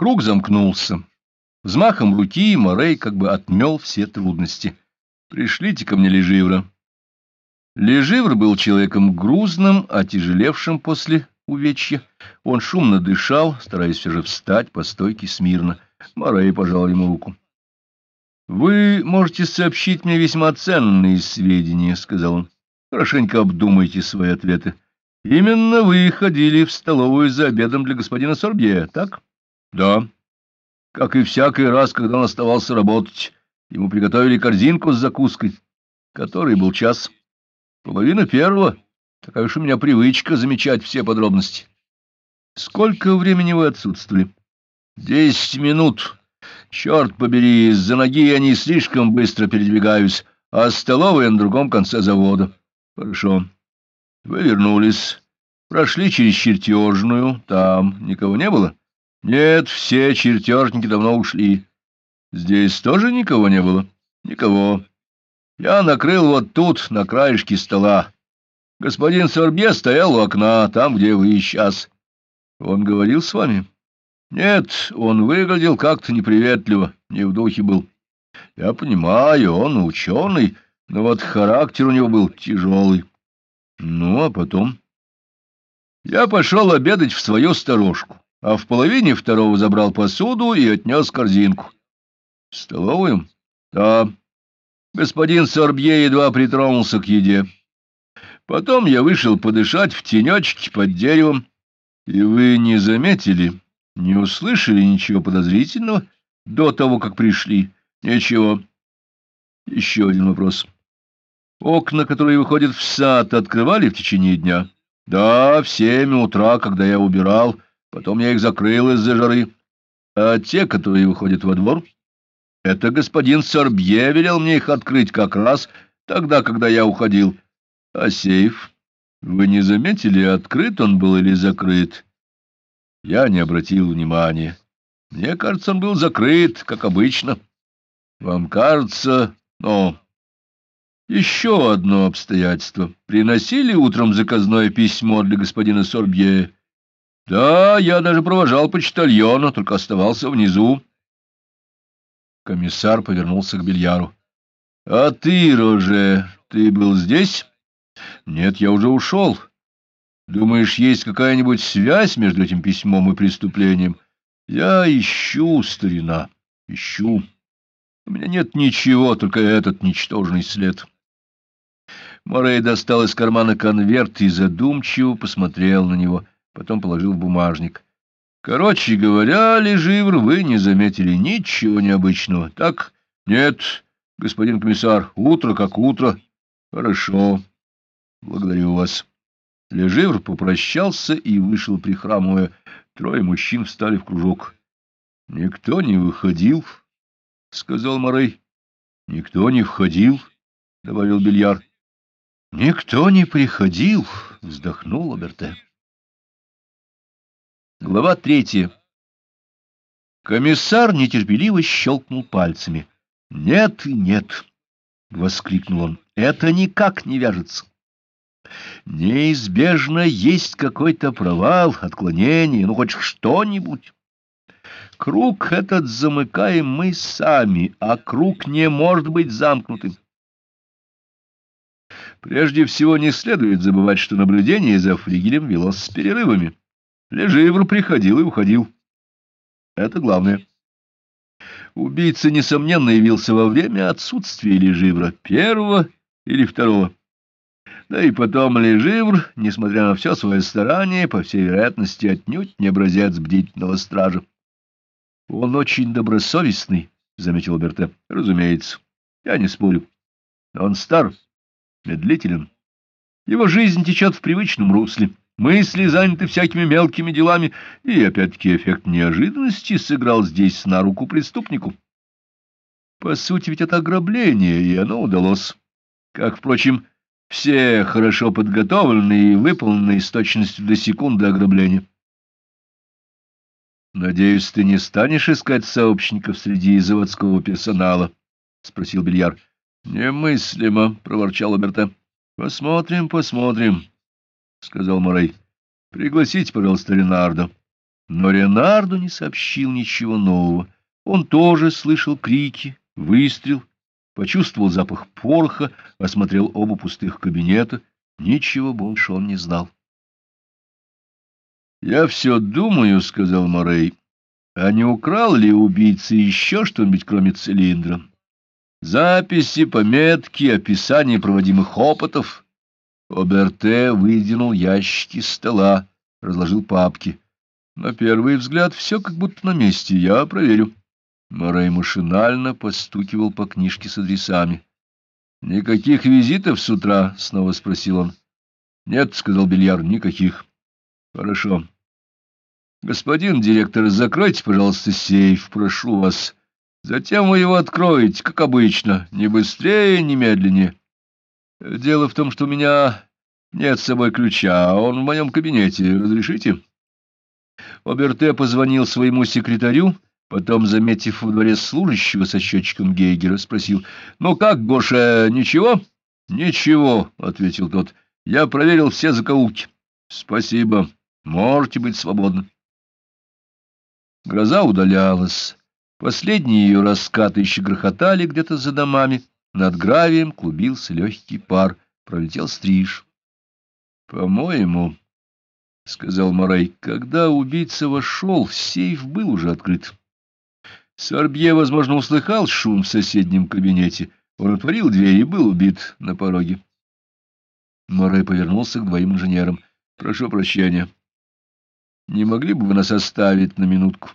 Круг замкнулся. Взмахом руки Морей как бы отмел все трудности. «Пришлите ко мне Леживра». Леживр был человеком грузным, отяжелевшим после увечья. Он шумно дышал, стараясь все же встать по стойке смирно. Морей пожал ему руку. «Вы можете сообщить мне весьма ценные сведения», — сказал он. «Хорошенько обдумайте свои ответы. Именно вы ходили в столовую за обедом для господина Сорбье, так?» «Да», как и всякий раз, когда он оставался работать. Ему приготовили корзинку с закуской, который был час. Половина первого. Такая уж у меня привычка замечать все подробности. Сколько времени вы отсутствовали? Десять минут. Черт побери, из-за ноги я не слишком быстро передвигаюсь, а столовая на другом конце завода. Хорошо. Вы вернулись, прошли через чертежную, там никого не было? Нет, все чертежники давно ушли. Здесь тоже никого не было? Никого. Я накрыл вот тут, на краешке стола. Господин Сорбье стоял у окна, там, где вы сейчас. Он говорил с вами? Нет, он выглядел как-то неприветливо, не в духе был. Я понимаю, он ученый, но вот характер у него был тяжелый. Ну, а потом... Я пошел обедать в свою сторожку а в половине второго забрал посуду и отнес корзинку. — Столовую? — Да. Господин Сорбье едва притронулся к еде. Потом я вышел подышать в тенечке под деревом. И вы не заметили, не услышали ничего подозрительного до того, как пришли? Ничего. Еще один вопрос. Окна, которые выходят в сад, открывали в течение дня? Да, в семь утра, когда я убирал, — Потом я их закрыл из-за жары. А те, которые выходят во двор, это господин Сорбье велел мне их открыть как раз тогда, когда я уходил. А сейф? Вы не заметили, открыт он был или закрыт? Я не обратил внимания. Мне кажется, он был закрыт, как обычно. Вам кажется, но... Еще одно обстоятельство. Приносили утром заказное письмо для господина Сорбье. Да, я даже провожал почтальона, только оставался внизу. Комиссар повернулся к бильяру. — А ты, Роже, ты был здесь? — Нет, я уже ушел. Думаешь, есть какая-нибудь связь между этим письмом и преступлением? Я ищу, старина, ищу. У меня нет ничего, только этот ничтожный след. Морей достал из кармана конверт и задумчиво посмотрел на него — потом положил в бумажник. Короче говоря, Леживр, вы не заметили ничего необычного. Так? Нет, господин комиссар, утро как утро. Хорошо. Благодарю вас. Леживр попрощался и вышел, прихрамывая. Трое мужчин встали в кружок. — Никто не выходил, — сказал Морей. — Никто не входил, — добавил Бильяр. — Никто не приходил, — вздохнул Оберте. Глава третья. Комиссар нетерпеливо щелкнул пальцами. — Нет и нет, — воскликнул он, — это никак не вяжется. Неизбежно есть какой-то провал, отклонение, ну хоть что-нибудь. Круг этот замыкаем мы сами, а круг не может быть замкнутым. Прежде всего не следует забывать, что наблюдение за флигелем велось с перерывами. Леживр приходил и уходил. Это главное. Убийца, несомненно, явился во время отсутствия Леживра, первого или второго. Да и потом Леживр, несмотря на все свое старание, по всей вероятности, отнюдь не образец бдительного стража. — Он очень добросовестный, — заметил Берте. — Разумеется, я не спорю. Он стар, медлителен. Его жизнь течет в привычном русле. Мысли заняты всякими мелкими делами, и опять-таки эффект неожиданности сыграл здесь на руку преступнику. По сути, ведь это ограбление, и оно удалось. Как, впрочем, все хорошо подготовленные и выполненные с точностью до секунды ограбления. — Надеюсь, ты не станешь искать сообщников среди заводского персонала? — спросил Бильяр. — Немыслимо, — проворчал Берте. — Посмотрим, посмотрим. — сказал Морей. — Пригласите, пожалуйста, Ленардо. Но Ренарду не сообщил ничего нового. Он тоже слышал крики, выстрел, почувствовал запах пороха, осмотрел оба пустых кабинета. Ничего больше он не знал. — Я все думаю, — сказал Морей, — а не украл ли убийца еще что-нибудь, кроме цилиндра? Записи, пометки, описание проводимых опытов. Оберте выдвинул ящики стола, разложил папки. На первый взгляд все как будто на месте, я проверю. Морей машинально постукивал по книжке с адресами. — Никаких визитов с утра? — снова спросил он. — Нет, — сказал Бильяр, — никаких. — Хорошо. — Господин директор, закройте, пожалуйста, сейф, прошу вас. Затем вы его откроете, как обычно, не быстрее, не медленнее. Дело в том, что у меня нет с собой ключа, а он в моем кабинете. Разрешите? — Оберте позвонил своему секретарю, потом, заметив во дворе служащего со счетчиком Гейгера, спросил, «Ну как, Гоша, ничего?» «Ничего», — ответил тот, — «я проверил все закоулки». «Спасибо, можете быть свободны». Гроза удалялась. Последние ее раскаты еще грохотали где-то за домами. Над гравием клубился легкий пар. Пролетел стриж. «По-моему...» — сказал Морей. — Когда убийца вошел, сейф был уже открыт. Сорбье, возможно, услыхал шум в соседнем кабинете. Он отворил дверь и был убит на пороге. Морей повернулся к двоим инженерам. — Прошу прощения. Не могли бы вы нас оставить на минутку?